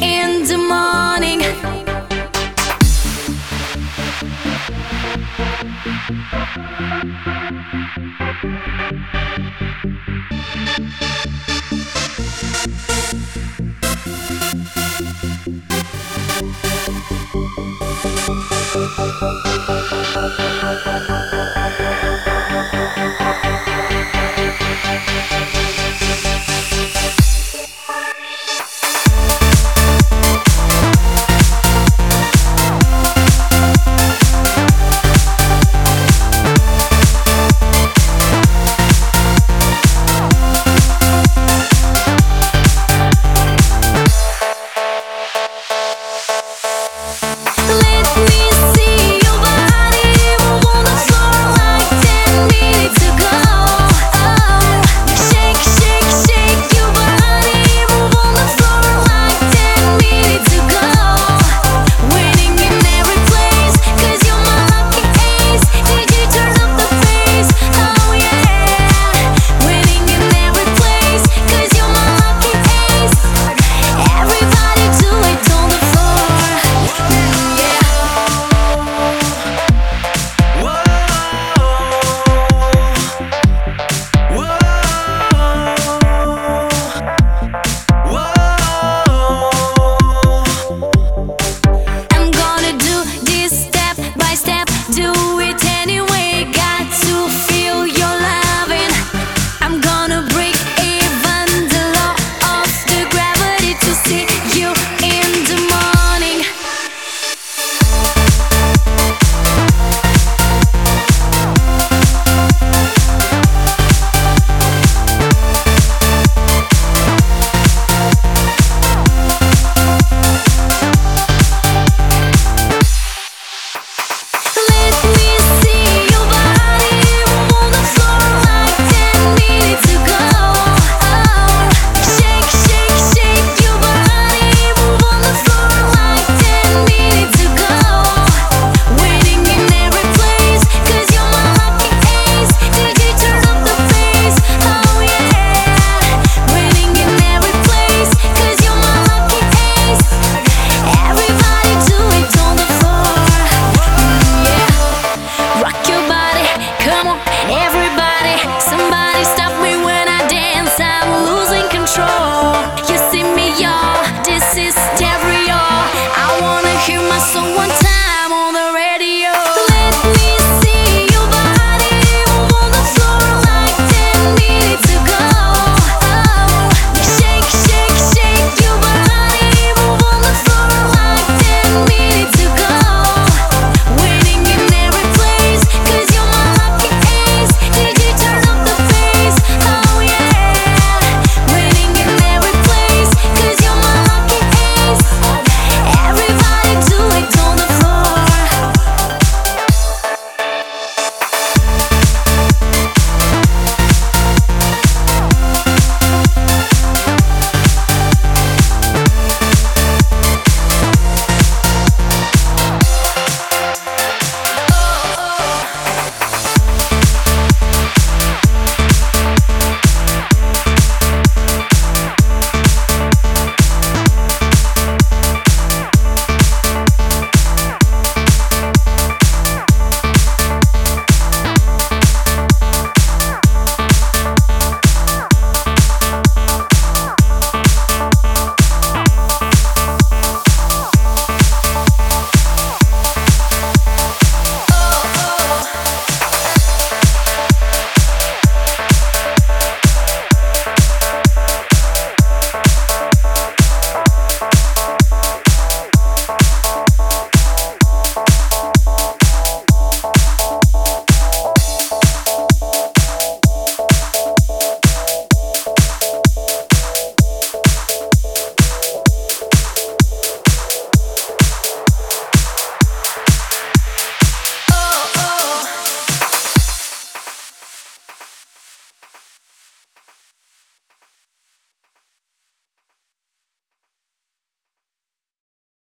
in the morning.